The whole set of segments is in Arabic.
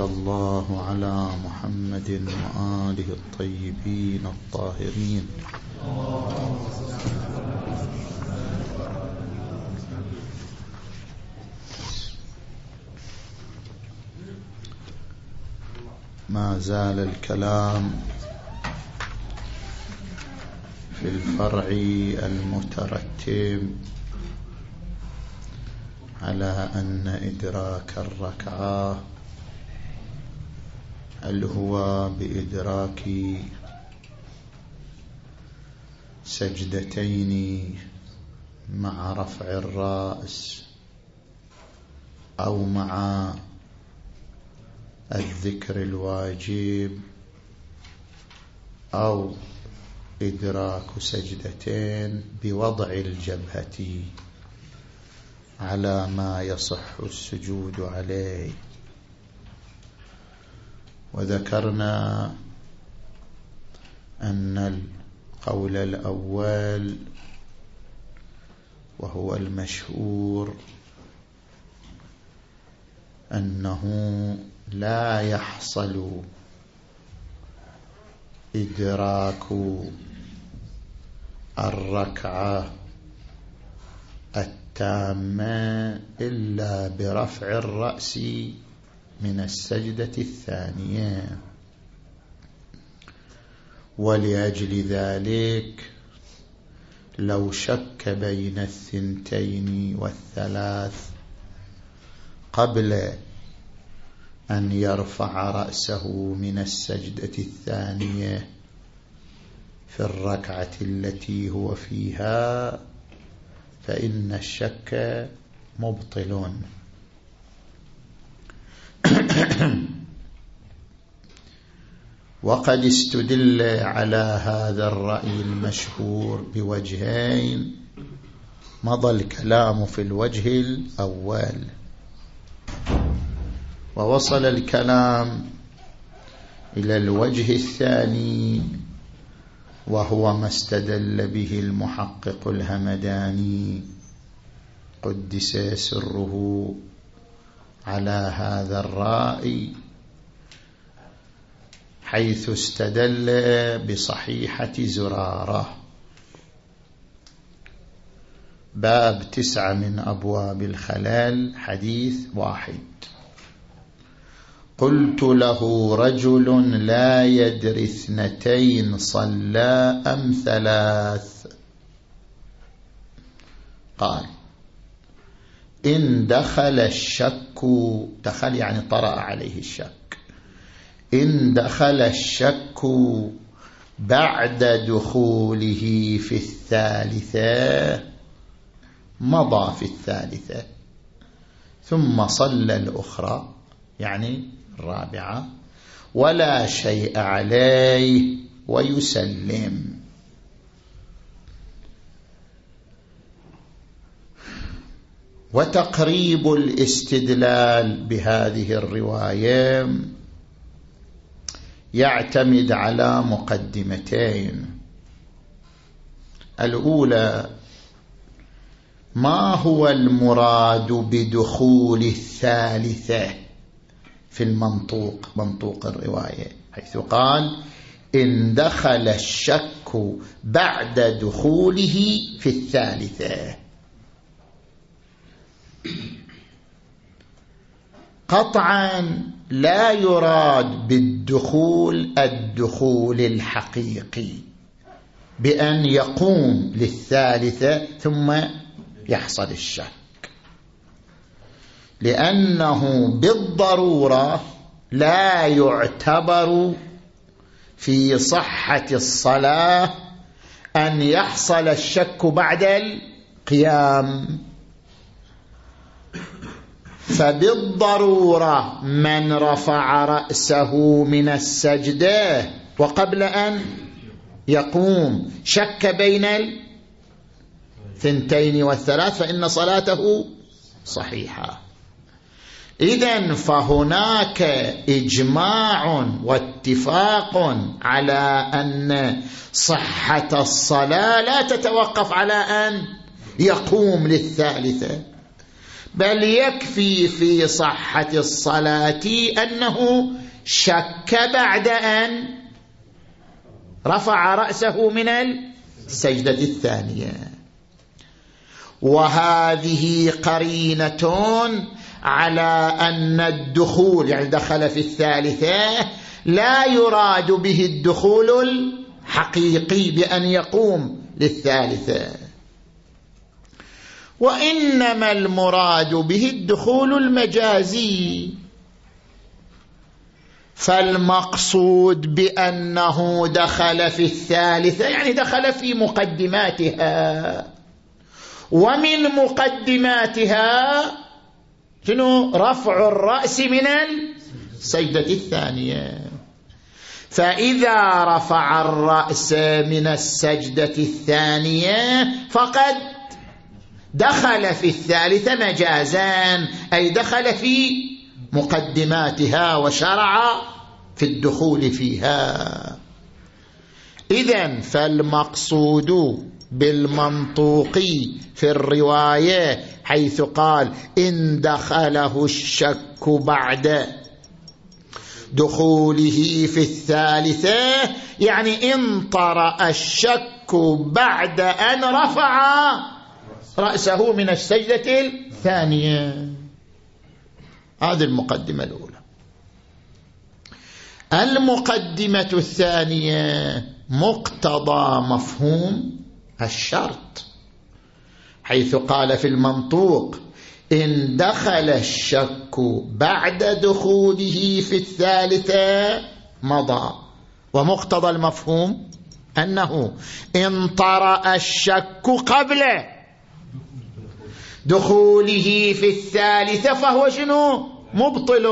الله على محمد وآله الطيبين الطاهرين. ما زال الكلام في الفرع المترتب على أن إدراك الركعة هل هو بإدراك سجدتين مع رفع الرأس أو مع الذكر الواجب أو إدراك سجدتين بوضع الجبهة على ما يصح السجود عليه؟ وذكرنا أن القول الأول وهو المشهور أنه لا يحصل إدراك الركعة التامة إلا برفع الرأس من السجدة الثانية. ولأجل ذلك لو شك بين الثنتين والثلاث قبل أن يرفع رأسه من السجدة الثانية في الركعة التي هو فيها فإن الشك مبطل وقد استدل على هذا الرأي المشهور بوجهين. مضى الكلام في الوجه الأول. ووصل الكلام إلى الوجه الثاني وهو ما استدل به المحقق الهمداني قدس سره. على هذا الرأي حيث استدل بصحيحة زرارة. باب تسعة من أبواب الخلال حديث واحد. قلت له رجل لا يدري اثنتين صلى أم ثلاث؟ قال إن دخل الشك دخل يعني طرأ عليه الشك. إن دخل الشك بعد دخوله في الثالثة مضى في الثالثة. ثم صلى الأخرى يعني الرابعة ولا شيء عليه ويسلم. وتقريب الاستدلال بهذه الرواية يعتمد على مقدمتين. الأولى ما هو المراد بدخول الثالثة في المنطوق منطوق الرواية؟ حيث قال إن دخل الشك بعد دخوله في الثالثة. قطعا لا يراد بالدخول الدخول الحقيقي بأن يقوم للثالثة ثم يحصل الشك. لأنه بالضرورة لا يعتبر في صحة الصلاة أن يحصل الشك بعد القيام. فبالضرورة من رفع رأسه من السجدة وقبل أن يقوم شك بين الثنتين والثلاث فإن صلاته صحيحة. إذا فهناك إجماع واتفاق على أن صحة الصلاة لا تتوقف على أن يقوم للثالثة. بل يكفي في صحة الصلاة أنه شك بعد أن رفع رأسه من السجدة الثانية. وهذه قرينة على أن الدخول يعني دخل في الثالثة لا يراد به الدخول الحقيقي بأن يقوم للثالثة. وإنما المراد به الدخول المجازي. فالمقصود بأنه دخل في الثالثة يعني دخل في مقدماتها. ومن مقدماتها شنو؟ رفع الرأس من السجدة الثانية. فإذا رفع الرأس من السجدة الثانية فقد دخل في الثالثة مجازان أي دخل في مقدماتها وشرع في الدخول فيها. إذا فالمقصود بالمنطوق في الرواية حيث قال إن دخله الشك بعد دخوله في الثالثة يعني إن طرأ الشك بعد أن رفع رأسه من السجدة الثانية. هذه المقدمة الأولى. المقدمة الثانية مقتضى مفهوم الشرط حيث قال في المنطوق إن دخل الشك بعد دخوله في الثالثة مضى. ومقتضى المفهوم أنه إن طرأ الشك قبل دخوله في الثالثة فهو شنو؟ مبطل.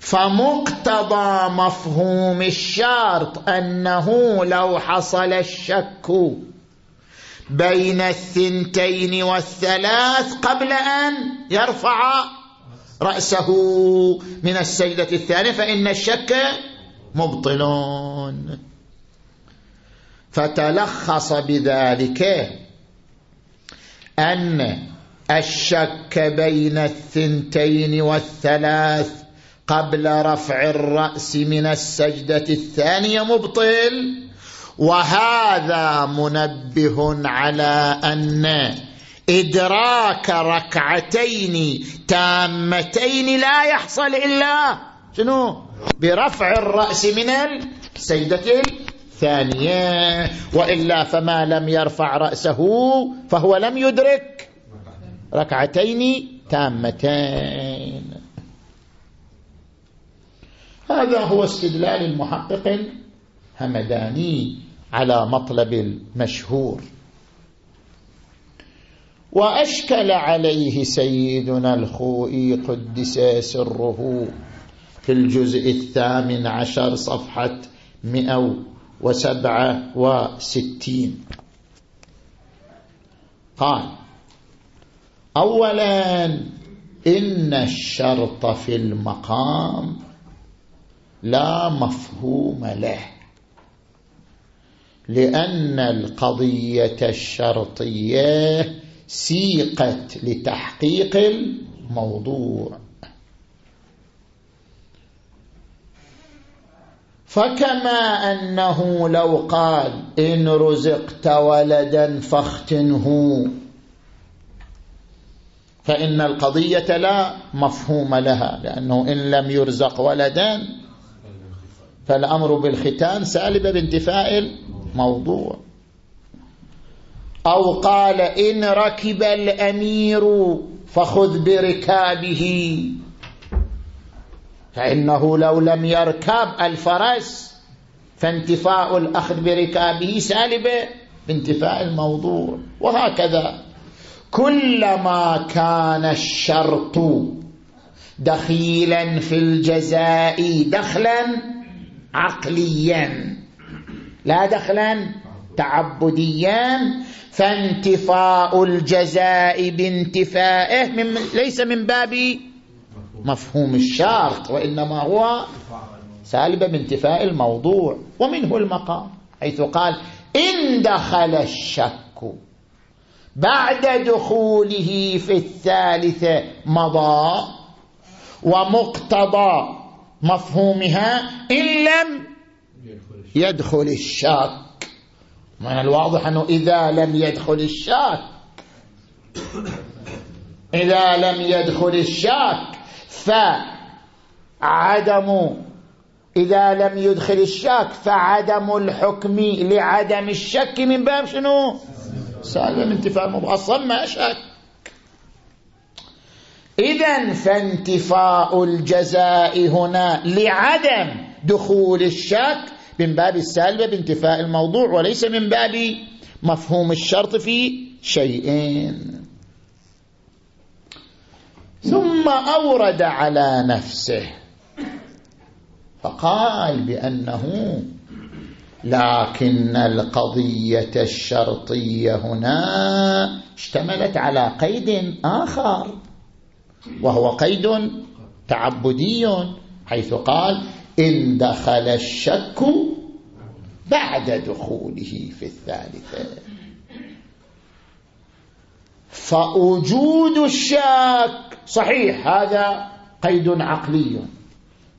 فمقتضى مفهوم الشرط أنه لو حصل الشك بين الثنتين والثلاث قبل أن يرفع رأسه من السجدة الثانية فإن الشك مبطل. فتلخص بذلك أن الشك بين الثنتين والثلاث قبل رفع الرأس من السجدة الثانية مبطل وهذا منبه على أن إدراك ركعتين تامتين لا يحصل إلا شنو؟ برفع الرأس من السجدة الثانية وإلا فما لم يرفع رأسه فهو لم يدرك. ركعتين تامتين. هذا هو استدلال المحقق الهمداني على مطلب المشهور. وأشكل عليه سيدنا الخوئي قدس سره في الجزء الثامن عشر صفحة مئة وسبعة وستين. قال أولا إن الشرط في المقام لا مفهوم له لأن القضية الشرطية سيقت لتحقيق الموضوع. فكما أنه لو قال إن رزقت ولدا فاختنه. فإن القضية لا مفهوم لها لأنه إن لم يرزق ولدا فالأمر بالختان سالب بانتفاء الموضوع. أو قال إن ركب الأمير فخذ بركابه. فإنه لو لم يركب الفرس فانتفاء الأخذ بركابه سالب بانتفاء الموضوع وهكذا. كلما كان الشرط دخيلا في الجزاء دخلا عقليا لا دخلا تعبديا فانتفاء الجزاء بانتفائه من ليس من باب مفهوم الشرط وإنما هو سالب بانتفاء الموضوع ومنه المقام حيث قال إن دخل الشك بعد دخوله في الثالثة مضى ومقتضى مفهومها إن لم يدخل الشاك من الواضح أنه إذا لم يدخل الشاك إذا لم يدخل الشاك فعدم إذا لم يدخل الشك فعدم الحكم لعدم الشك من باب شنو؟ سالم انتفاء أصلا ما شك. إذا فانتفاء الجزاء هنا لعدم دخول الشك من باب السالبة بانتفاء الموضوع وليس من باب مفهوم الشرط في شيئين ثم أورد على نفسه. فقال بأنه لكن القضية الشرطية هنا اشتملت على قيد آخر وهو قيد تعبدي حيث قال إن دخل الشك بعد دخوله في الثالثة. فوجود الشك صحيح هذا قيد عقلي.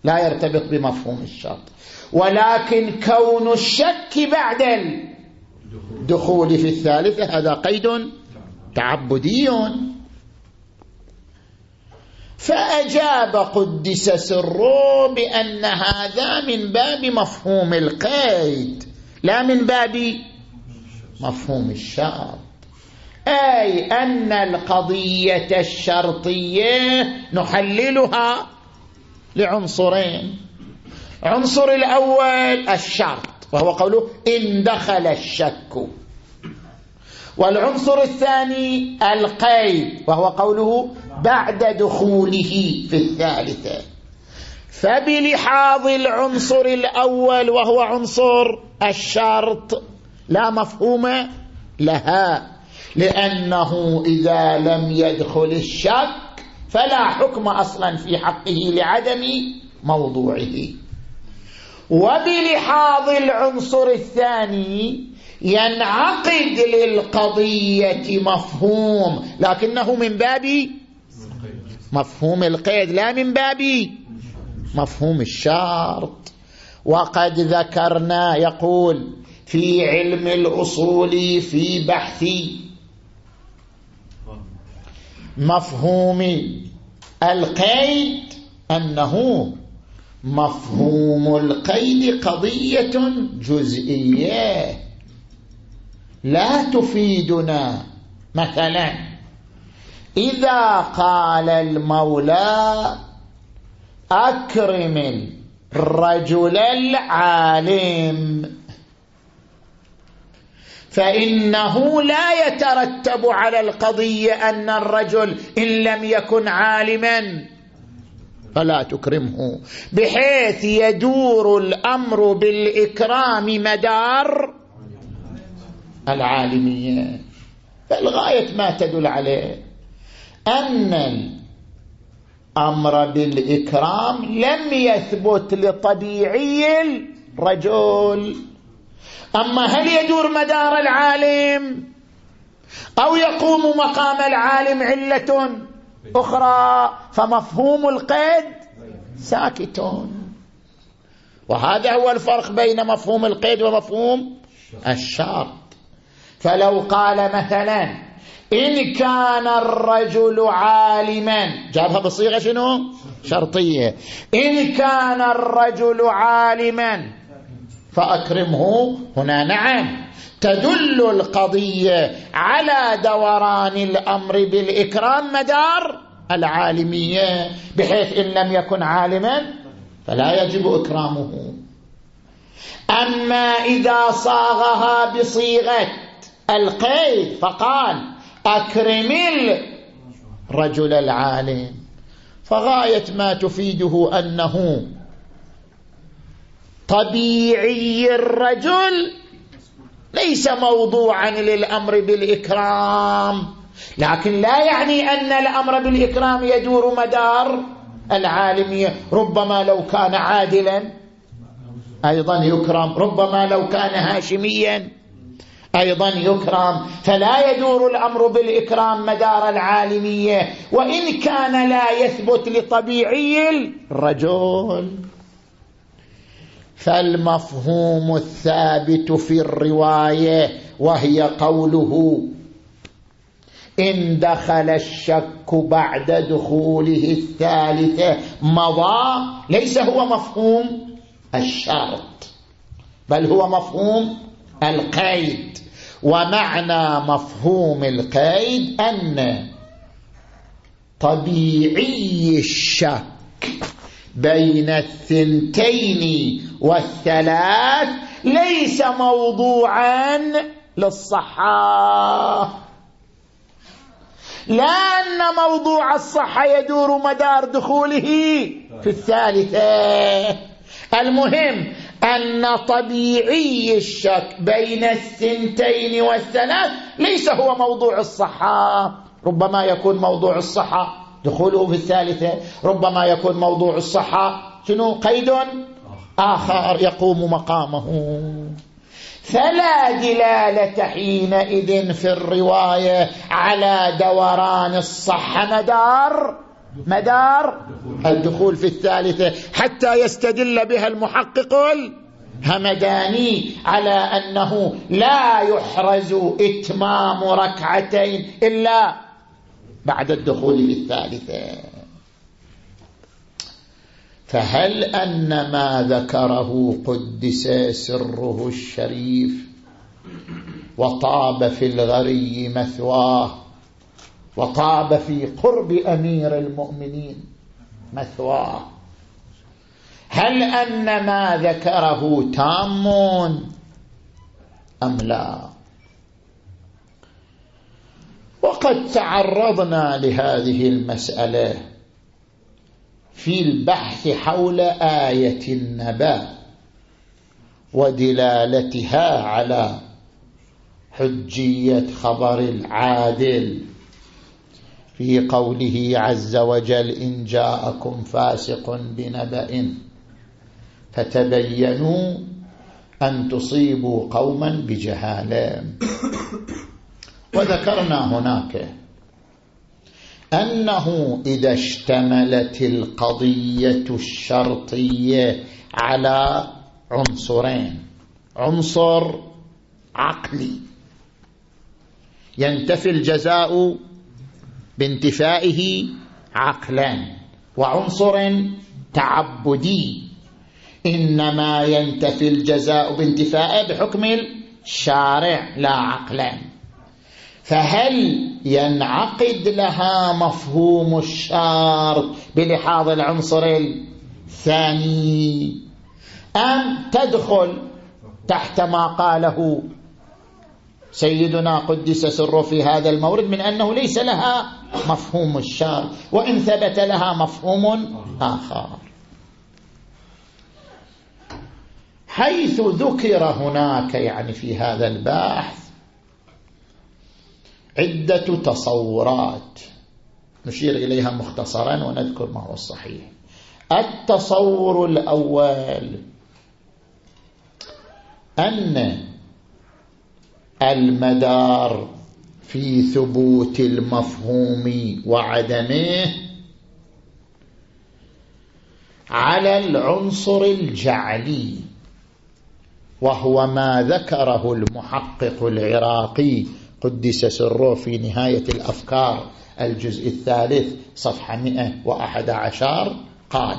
لا يرتبط بمفهوم الشرط ولكن كون الشك بعد الدخول في الثالثة هذا قيد تعبدي. فأجاب قدس سره بأن هذا من باب مفهوم القيد لا من باب مفهوم الشرط أي أن القضية الشرطية نحللها لعنصرين. عنصر الأول الشرط وهو قوله إن دخل الشك. والعنصر الثاني القيد وهو قوله بعد دخوله في الثالثة فبلحاظ العنصر الأول وهو عنصر الشرط لا مفهوم لها. لأنه إذا لم يدخل الشك فلا حكم أصلا في حقه لعدم موضوعه. وبلحاظ العنصر الثاني ينعقد للقضية مفهوم لكنه من باب مفهوم القيد لا من باب مفهوم الشرط. وقد ذكرنا يقول في علم الأصول في بحث مفهوم القيد أنه مفهوم القيد قضية جزئية. لا تفيدنا. مثلا إذا قال المولى أكرم الرجل العالم. فإنه لا يترتب على القضية أن الرجل إن لم يكن عالما. فلا تكرمه. بحيث يدور الأمر بالإكرام مدار العالمية. فالغاية ما تدل عليه. أن الأمر بالإكرام لم يثبت لطبيعي الرجل. أما هل يدور مدار العالم؟ أو يقوم مقام العالم علة أخرى فمفهوم القيد ساكتون. وهذا هو الفرق بين مفهوم القيد ومفهوم الشرط. فلو قال مثلا إن كان الرجل عالما جابها بصيغة شنو؟ شرطية. إن كان الرجل عالما فأكرمه. هنا نعم. تدل القضية على دوران الأمر بالإكرام مدار العالمية بحيث إن لم يكن عالما فلا يجب إكرامه. أما إذا صاغها بصيغة القيد فقال أكرم الرجل العالم. فغاية ما تفيده أنه طبيعي الرجل. ليس موضوعا للأمر بالإكرام. لكن لا يعني أن الأمر بالإكرام يدور مدار. العالمية ربما لو كان عادلا أيضا يكرم. ربما لو كان هاشميا أيضا يكرم. فلا يدور الأمر بالإكرام مدار العالمية. وإن كان لا يثبت لطبيعي الرجل. فالمفهوم الثابت في الرواية وهي قوله إن دخل الشك بعد دخوله الثالثة مضى ليس هو مفهوم الشرط بل هو مفهوم القيد. ومعنى مفهوم القيد أن طبيعي الشك بين الثنتين والثلاث ليس موضوعا للصحة لا أن موضوع الصحة يدور مدار دخوله في الثالثة. المهم أن طبيعي الشك بين الثنتين والثلاث ليس هو موضوع الصحة ربما يكون موضوع الصحة دخوله في الثالثة ربما يكون موضوع الصحة. شنو؟ قيد آخر يقوم مقامه. فلا دلالة حينئذ في الرواية على دوران الصحة مدار مدار الدخول في الثالثة. حتى يستدل بها المحقق الهمداني على أنه لا يحرز إتمام ركعتين إلا بعد الدخول في الثالثة فهل أن ما ذكره قدس سره الشريف وطاب في الغري مثواه وطاب في قرب أمير المؤمنين مثواه؟ هل أن ما ذكره تام أم لا؟ وقد تعرضنا لهذه المسألة في البحث حول آية النبأ ودلالتها على حجية خبر العادل في قوله عز وجل إن جاءكم فاسق بنبأ فتبينوا أن تصيبوا قوما بجهالة. وذكرنا هناك أنه إذا اشتملت القضية الشرطية على عنصرين. عنصر عقلي. ينتفي الجزاء بانتفائه عقلا وعنصر تعبدي. إنما ينتفي الجزاء بانتفائه بحكم الشارع لا عقلا. فهل ينعقد لها مفهوم الشرط بلحاظ العنصر الثاني؟ أم تدخل تحت ما قاله سيدنا قدس سره في هذا المورد من أنه ليس لها مفهوم الشرط وإن ثبت لها مفهوم آخر. حيث ذكر هناك يعني في هذا البحث عدة تصورات. نشير إليها مختصرا ونذكر ما هو الصحيح. التصور الأول أن المدار في ثبوت المفهوم وعدمه على العنصر الجعلي وهو ما ذكره المحقق العراقي قدس سره في نهاية الأفكار. الجزء الثالث صفحة 111 قال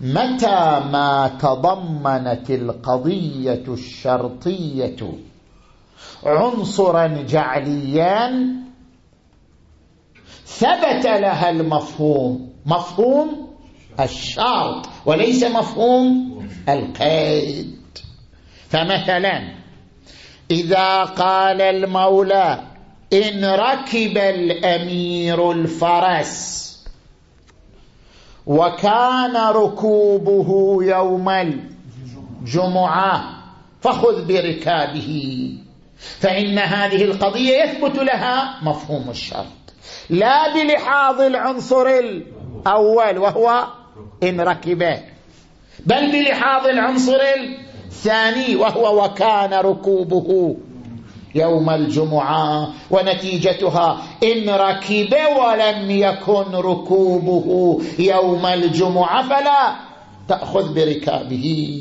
متى ما تضمنت القضية الشرطية عنصرا جعليا ثبت لها المفهوم. مفهوم الشرط وليس مفهوم القيد. فمثلا إذا قال المولى إن ركب الأمير الفرس. وكان ركوبه يوم الجمعة فخذ بركابه. فإن هذه القضية يثبت لها مفهوم الشرط. لا بلحاظ العنصر الأول وهو إن ركبه بل بلحاظ العنصر الثاني وهو وكان ركوبه يوم الجمعة ونتيجتها إن ركب ولم يكن ركوبه يوم الجمعة فلا تأخذ بركابه.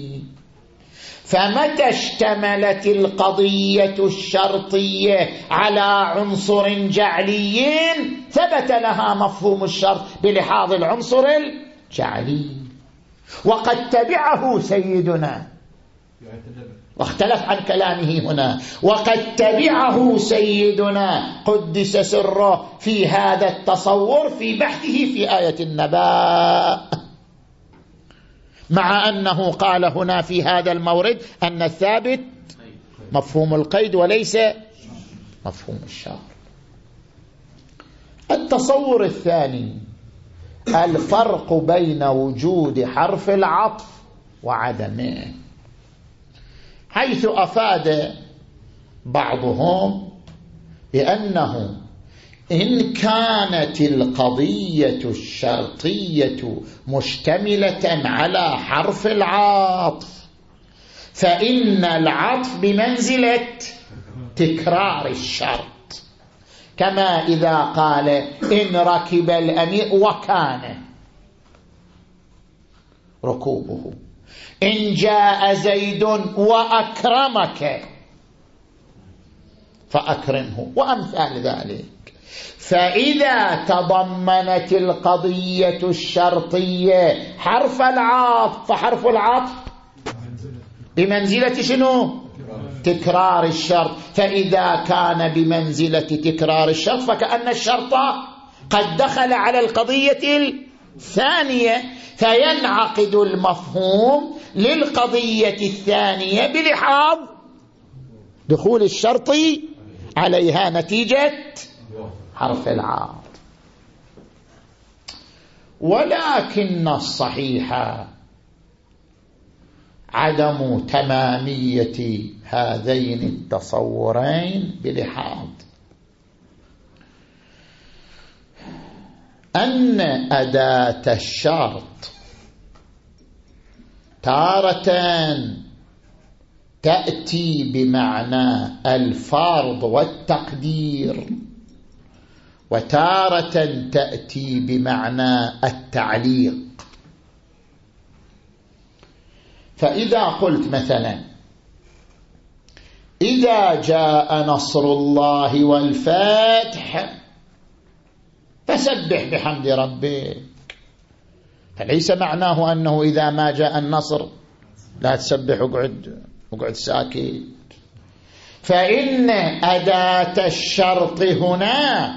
فمتى اشتملت القضية الشرطية على عنصر جعلي؟ ثبت لها مفهوم الشرط بلحاظ العنصر الجعلي. وقد تبعه سيدنا واختلف عن كلامه هنا. وقد تبعه سيدنا قدس سره في هذا التصور في بحثه في آية النباء. مع أنه قال هنا في هذا المورد أن الثابت مفهوم القيد وليس مفهوم الشر التصور الثاني الفرق بين وجود حرف العطف وعدمه. حيث أفاد بعضهم بأنه إن كانت القضية الشرطية مشتملة على حرف العطف فإن العطف بمنزلة تكرار الشرط. كما إذا قال إن ركب الأمير وكان ركوبه. إن جاء زيد وأكرمك فأكرمه وأمثال ذلك. فإذا تضمنت القضية الشرطية حرف العطف فحرف العطف بمنزلة شنو؟ تكرار الشرط. فإذا كان بمنزلة تكرار الشرط فكأن الشرط قد دخل على القضية الثانية فينعقد المفهوم للقضية الثانية بلحاظ دخول الشرط عليها نتيجة حرف العار ولكن الصحيح عدم تمامية هذين التصورين بلحاظ. أن أداة الشرط تارة تأتي بمعنى الفرض والتقدير وتارة تأتي بمعنى التعليق. فإذا قلت مثلا إذا جاء نصر الله والفتح فسبح بحمد ربك. فليس معناه أنه إذا ما جاء النصر لا تسبح وقعد وقعد ساكت. فإن أداة الشرط هنا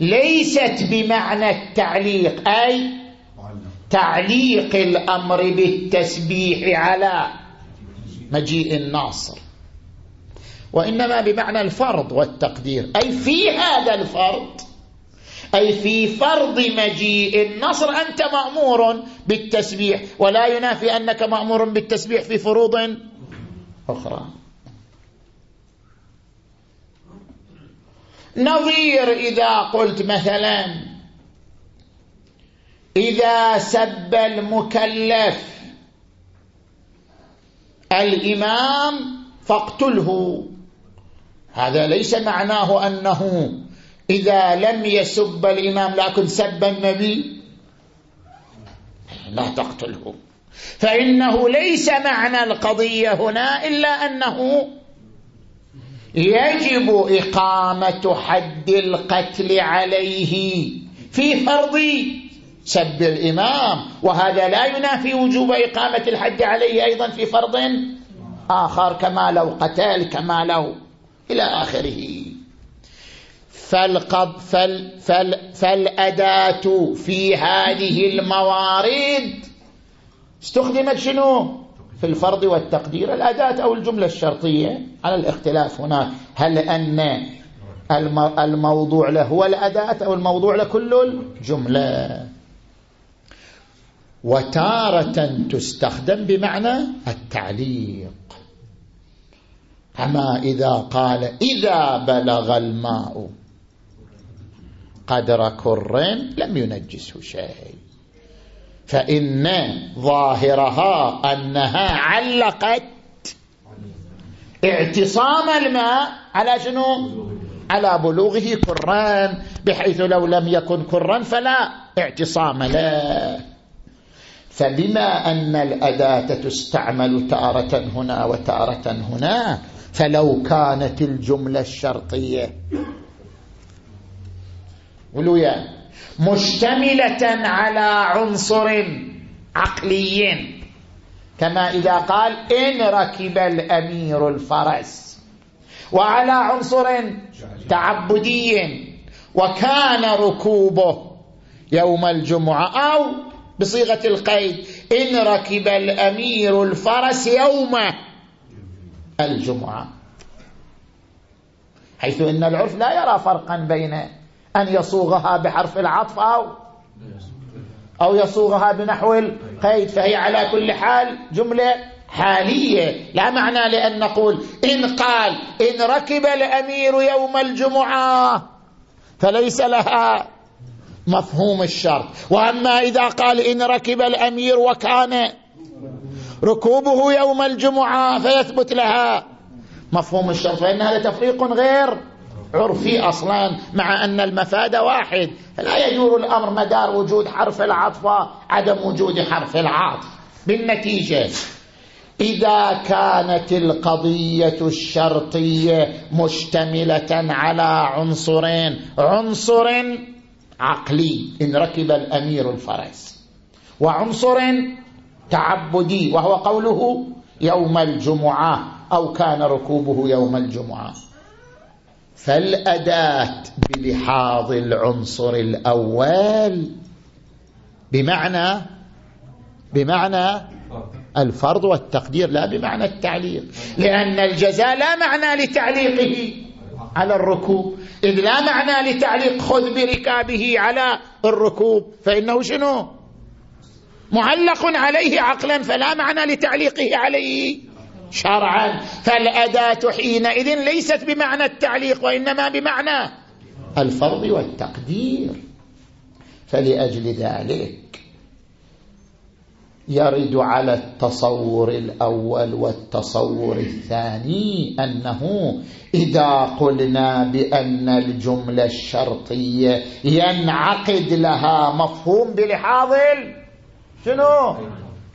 ليست بمعنى التعليق أي تعليق الأمر بالتسبيح على مجيء الناصر. وإنما بمعنى الفرض والتقدير أي في هذا الفرض أي في فرض مجيء النصر أنت مأمور بالتسبيح ولا ينافي أنك مأمور بالتسبيح في فروض أخرى. نظير إذا قلت مثلا إذا سب المكلف الإمام فاقتله. هذا ليس معناه أنه إذا لم يسب الإمام لكن سب النبي لا تقتله. فإنه ليس معنى القضية هنا إلا أنه يجب إقامة حد القتل عليه في فرض سب الإمام وهذا لا ينافي وجوب إقامة الحد عليه أيضا في فرض آخر كما لو قتل كما لو إلى آخره. فالقب فال فال فالأداة في هذه الموارد استخدمت شنو؟ في الفرض والتقدير. الأداة أو الجملة الشرطية على الاختلاف هناك هل أن الموضوع له هو الأداة أو الموضوع لكل الجملة؟ وتارة تستخدم بمعنى التعليق. كما إذا قال إذا بلغ الماء قدر كر لم ينجسه شيء. فإن ظاهرها أنها علقت اعتصام الماء على شنو؟ على بلوغه كران بحيث لو لم يكن كرا فلا اعتصام له. فبما أن الأداة تستعمل تارة هنا وتارة هنا فلو كانت الجملة الشرطية ولويا مشتملة على عنصر عقلي كما إذا قال إن ركب الأمير الفرس. وعلى عنصر تعبدي وكان ركوبه يوم الجمعة أو بصيغة القيد. إن ركب الأمير الفرس يوم الجمعة. حيث إن العرف لا يرى فرقا بين أن يصوغها بحرف العطف أو أو يصوغها بنحو القيد فهي على كل حال جملة حالية. لا معنى لأن نقول إن قال إن ركب الأمير يوم الجمعة فليس لها مفهوم الشرط. وأما إذا قال إن ركب الأمير وكان ركوبه يوم الجمعة فيثبت لها مفهوم الشرط. فإن هذا تفريق غير عرفي أصلا مع أن المفاد واحد. لا يدور الأمر مدار وجود حرف العطف عدم وجود حرف العطف. بالنتيجة إذا كانت القضية الشرطية مشتملة على عنصرين عنصر عقلي إن ركب الأمير الفرس. وعنصر تعبدي وهو قوله يوم الجمعة أو كان ركوبه يوم الجمعة. فالأداة بلحاظ العنصر الأول بمعنى بمعنى الفرض والتقدير لا بمعنى التعليق لأن الجزاء لا معنى لتعليقه على الركوب إذ لا معنى لتعليق خذ بركابه على الركوب فإنه شنو؟ معلق عليه عقلا فلا معنى لتعليقه عليه. شرعا. فالأداة حينئذ ليست بمعنى التعليق وإنما بمعنى الفرض والتقدير. فلأجل ذلك يرد على التصور الأول والتصور الثاني أنه إذا قلنا بأن الجملة الشرطية ينعقد لها مفهوم بلحاظ شنو؟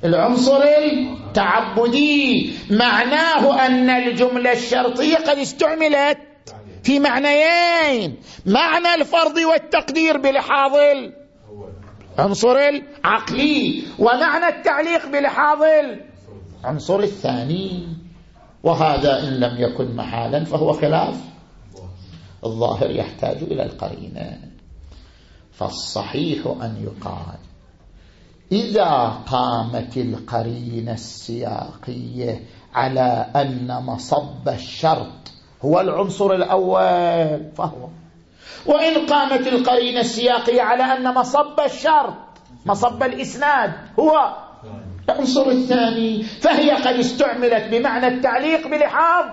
العنصر التعبدي معناه أن الجملة الشرطية قد استعملت في معنيين. معنى الفرض والتقدير بلحاظ العنصر العقلي. ومعنى التعليق بلحاظ العنصر الثاني. وهذا إن لم يكن محالا فهو خلاف. الظاهر يحتاج إلى القرينة. فالصحيح أن يقال إذا قامت القرينة السياقية على أن مصب الشرط هو العنصر الأول فهو. وإن قامت القرينة السياقية على أن مصب الشرط مصب الإسناد هو. العنصر الثاني فهي قد استعملت بمعنى التعليق بلحاظ.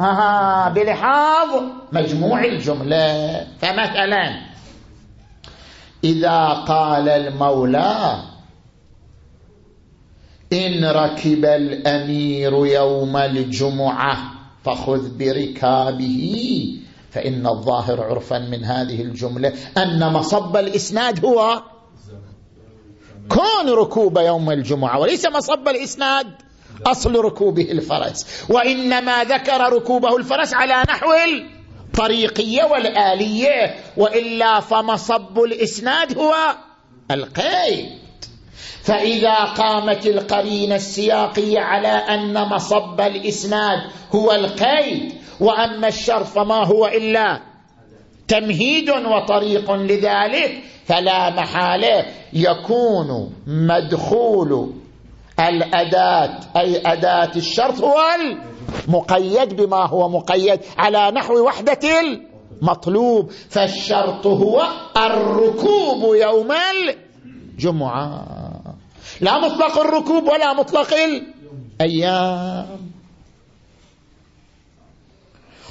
آه بلحاظ مجموع الجملة. فمثلا إذا قال المولى إن ركب الأمير يوم الجمعة فخذ بركابه فإن الظاهر عرفا من هذه الجملة أن مصب الإسناد هو كون ركوب يوم الجمعة وليس مصب الإسناد أصل ركوبه الفرس وإنما ذكر ركوبه الفرس على نحو الطريقية والآلية وإلا فمصب الإسناد هو القيد. فإذا قامت القرينة السياقية على أن مصب الإسناد هو القيد وأما الشرط فما هو إلا تمهيد وطريق لذلك فلا محالة يكون مدخول الأداة أي أداة الشرط هو المقيد بما هو مقيد على نحو وحدة المطلوب. فالشرط هو الركوب يوم الجمعة. لا مطلق الركوب ولا مطلق الأيام.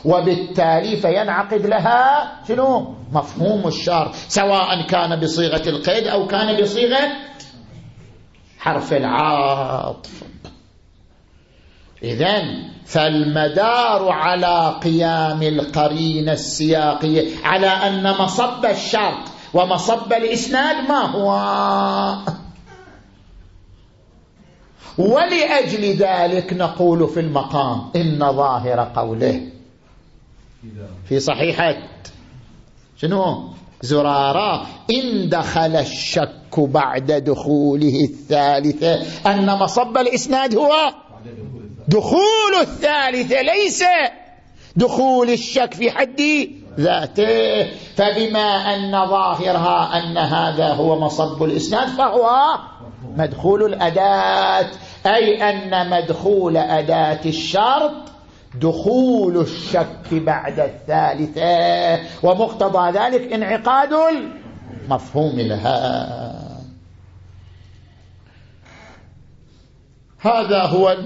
وبالتالي فينعقد لها شنو؟ مفهوم الشرط. سواء كان بصيغة القيد أو كان بصيغة حرف العاطف. إذا فالمدار على قيام القرينة السياقية على أن مصب الشرط ومصب الإسناد ما هو؟ ولأجل ذلك نقول في المقام إن ظاهر قوله. في صحيحة شنو؟ زرارة إن دخل الشك بعد دخوله الثالثة أن مصب الإسناد هو؟ دخول الثالثة ليس دخول الشك في حد ذاته. فبما أن ظاهرها أن هذا هو مصب الإسناد فهو مدخول الأداة أي أن مدخول أداة الشرط دخول الشك بعد الثالثة ومقتضى ذلك انعقاد المفهوم لها. هذا هو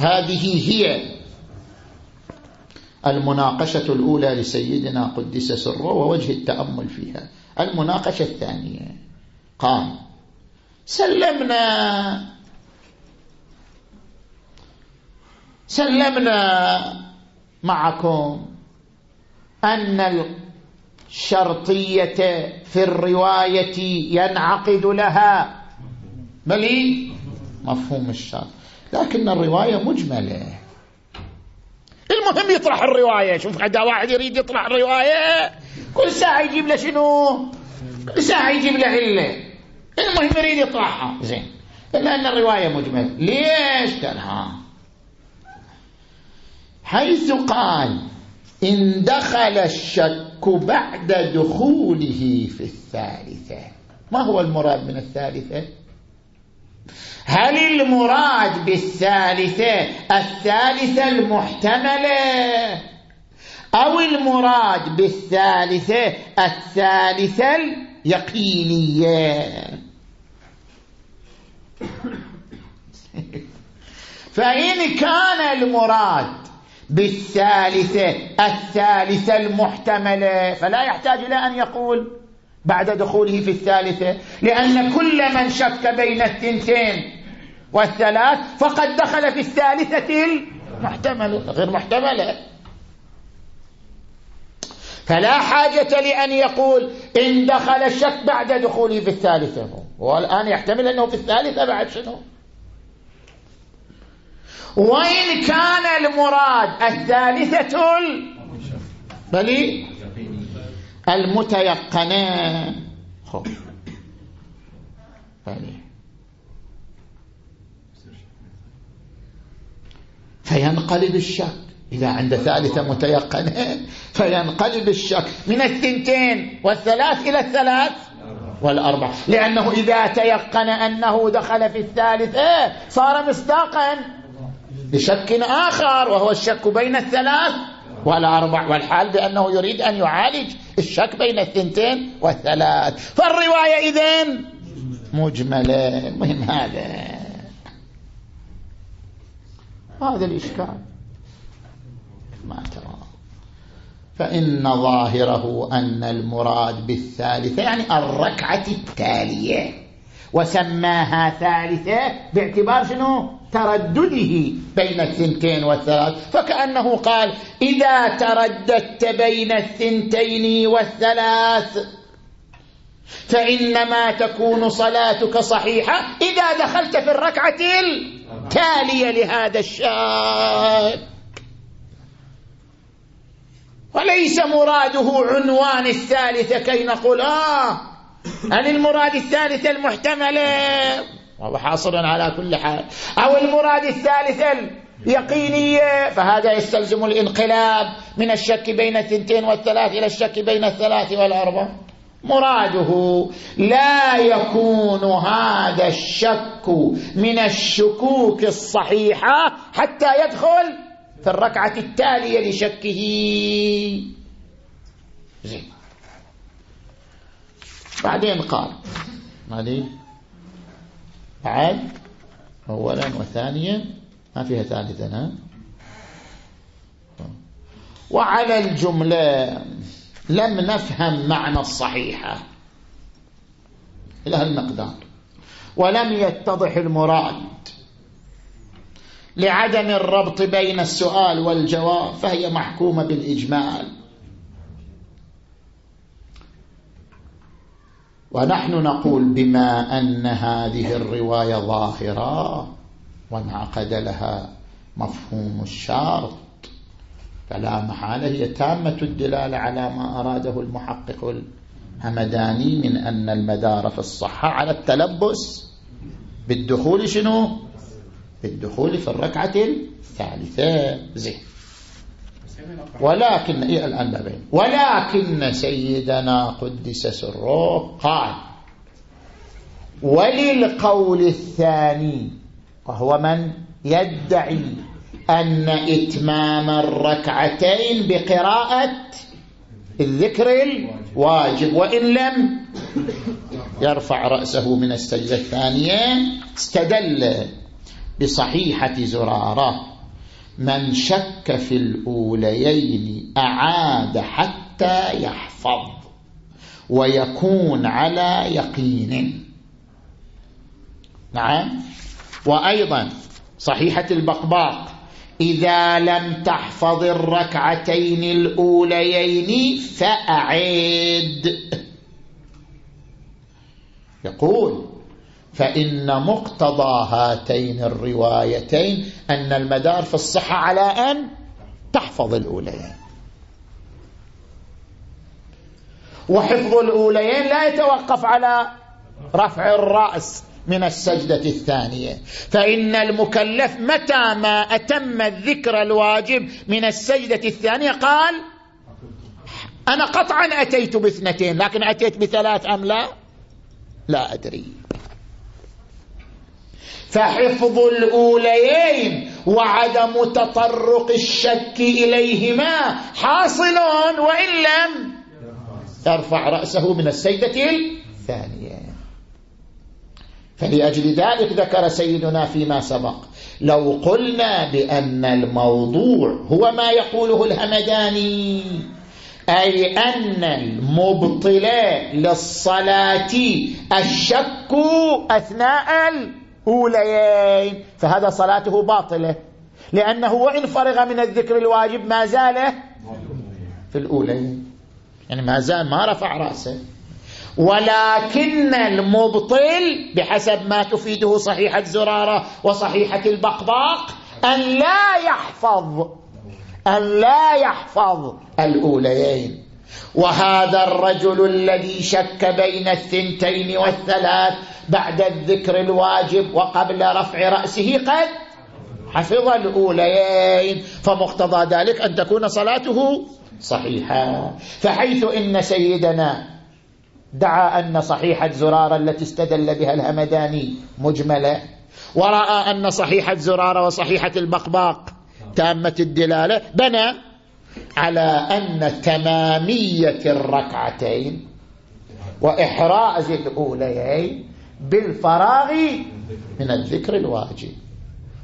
هذه هي المناقشة الأولى لسيدنا قدس سره ووجه التأمل فيها. المناقشة الثانية. قال سلمنا. سلمنا معكم أن الشرطية في الرواية ينعقد لها. بل مفهوم الشرط. لكن الرواية مجملة. المهم يطرح الرواية. شوف حدا واحد يريد يطرح الرواية. كل ساعة يجيب له شنو؟ كل ساعة يجيب له علة. المهم يريد يطرحها. زين. إلا أن الرواية مجملة. ليش ها حيث قال إن دخل الشك بعد دخوله في الثالثة. ما هو المراد من الثالثة؟ هل المراد بالثالثة؟ الثالثة المحتملة. أو المراد بالثالثة الثالثة اليقينية. فإن كان المراد بالثالثة الثالثة المحتملة فلا يحتاج إلى أن يقول بعد دخوله في الثالثة لأن كل من شك بين الثنتين والثلاث فقد دخل في الثالثة المحتملة غير محتملة. فلا حاجة لأن يقول إن دخل الشك بعد دخوله في الثالثة. هو الآن يحتمل أنه في الثالثة بعد شنو؟ وإن كان المراد الثالثة بل المتيقنة خب. فينقلب الشك. إذا عند ثالثة متيقنة فينقلب الشك. من الثنتين والثلاث إلى الثلاث؟ والأربع. لأنه إذا تيقن أنه دخل في الثالثة صار مصداقا. لشك آخر وهو الشك بين الثلاث والأربع والحال بأنه يريد أن يعالج الشك بين الثنتين والثلاث. فالرواية إذن مجملة. مهم هذا. هذا الإشكال. ما ترى. فإن ظاهره أن المراد بالثالثة يعني الركعة التالية وسماها ثالثة باعتبار شنو؟ تردده بين الثنتين والثلاث فكأنه قال إذا ترددت بين الثنتين والثلاث فإنما تكون صلاتك صحيحة إذا دخلت في الركعة التالية لهذا الشاك وليس مراده عنوان الثالثة كي نقول آه هل المراد الثالثة المحتملة؟ وهو حاصل على كل حال. أو المراد الثالثة اليقينية فهذا يستلزم الانقلاب من الشك بين الثنتين والثلاث إلى الشك بين الثلاث والأربع. مراده لا يكون هذا الشك من الشكوك الصحيحة حتى يدخل في الركعة التالية لشكه. زين. بعدين قال. هذه بعد أولا وثانيا ما فيها ثالثا وعلى الجملة لم نفهم معنى الصحيحة. إلى هالمقدار. ولم يتضح المراد. لعدم الربط بين السؤال والجواب فهي محكومة بالإجمال. ونحن نقول بما أن هذه الرواية ظاهرة وانعقد لها مفهوم الشرط. فلا محالة هي تامة الدلالة على ما أراده المحقق الهمداني من أن المدار في الصحة على التلبس بالدخول شنو؟ بالدخول في الركعة الثالثة. زين. ولكن إيه الآن بابين ولكن سيدنا قدس سره قال وللقول الثاني وهو من؟ يدعي أن إتمام الركعتين بقراءة الذكر الواجب. وإن لم يرفع رأسه من السجدة الثانية استدل بصحيحة زرارة من شك في الأوليين أعاد حتى يحفظ ويكون على يقين. نعم. وأيضا صحيحة البقباق إذا لم تحفظ الركعتين الأوليين فأعد. يقول فإن مقتضى هاتين الروايتين أن المدار في الصحة على أن تحفظ الأوليين. وحفظ الأوليين لا يتوقف على رفع الرأس من السجدة الثانية. فإن المكلف متى ما أتم الذكر الواجب من السجدة الثانية قال أنا قطعا أتيت باثنتين لكن أتيت بثلاث أم لا؟ لا أدري. فحفظ الأوليين وعدم تطرق الشك إليهما حاصل وإن لم يرفع رأسه من السيدة الثانية. فلأجل ذلك ذكر سيدنا فيما سبق لو قلنا بأن الموضوع هو ما يقوله الهمداني أي أن المبطل للصلاة الشك أثناء الأوليين فهذا صلاته باطلة. لأنه وإن فرغ من الذكر الواجب ما زال في الأوليين يعني ما زال ما رفع رأسه. ولكن المبطل بحسب ما تفيده صحيحة زرارة وصحيحة البقباق أن لا يحفظ أن لا يحفظ الأوليين. وهذا الرجل الذي شك بين الثنتين والثلاث بعد الذكر الواجب وقبل رفع رأسه قد حفظ الأوليين فمقتضى ذلك أن تكون صلاته صحيحة. فحيث إن سيدنا دعا أن صحيحة زرارة التي استدل بها الهمداني مجملة ورأى أن صحيحة زرارة وصحيحة البقباق تامة الدلالة بنى على أن تمامية الركعتين وإحراز الأوليين بالفراغ من الذكر الواجب.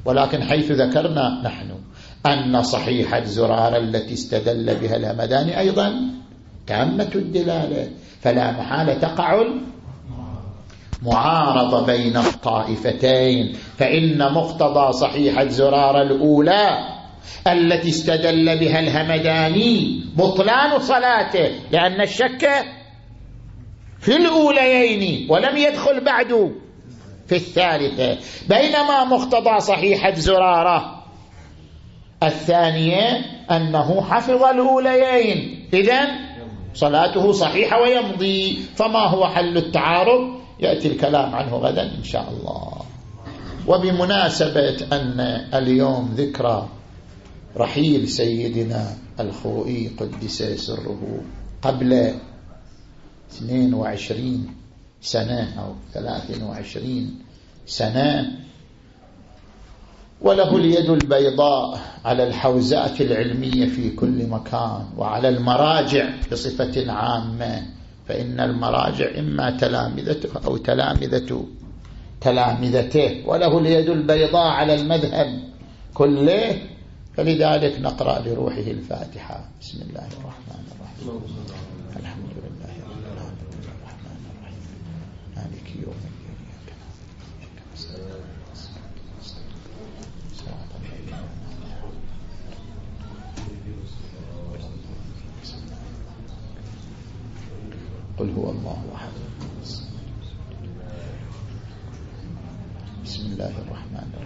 ولكن حيث ذكرنا نحن أن صحيحة زرارة التي استدل بها الهمداني أيضا تامة الدلالة فلا محالة تقع معارضة بين الطائفتين فإن مقتضى صحيحة زرار الأولى التي استدل بها الهمداني بطلان صلاته لأن الشك في الأوليين ولم يدخل بعد في الثالثة. بينما مقتضى صحيحة زرارة. الثانية أنه حفظ الأوليين. إذن صلاته صحيحة ويمضي. فما هو حل التعارض؟ يأتي الكلام عنه غدا إن شاء الله. وبمناسبة أن اليوم ذكرى رحيل سيدنا الخوئي قدس سره قبل 22 سنة أو 23 سنة. وله اليد البيضاء على الحوزات العلمية في كل مكان وعلى المراجع بصفة عامة. فإن المراجع إما تلامذته أو تلامذة تلامذته. وله اليد البيضاء على المذهب كله فلذلك نقرأ لروحه الفاتحة. بسم الله الرحمن الرحيم. الحمد لله رب العالمين. الرحمن الرحيم مالك يوم الدين. قل هو الله أحد. بسم الله الرحمن الرحيم.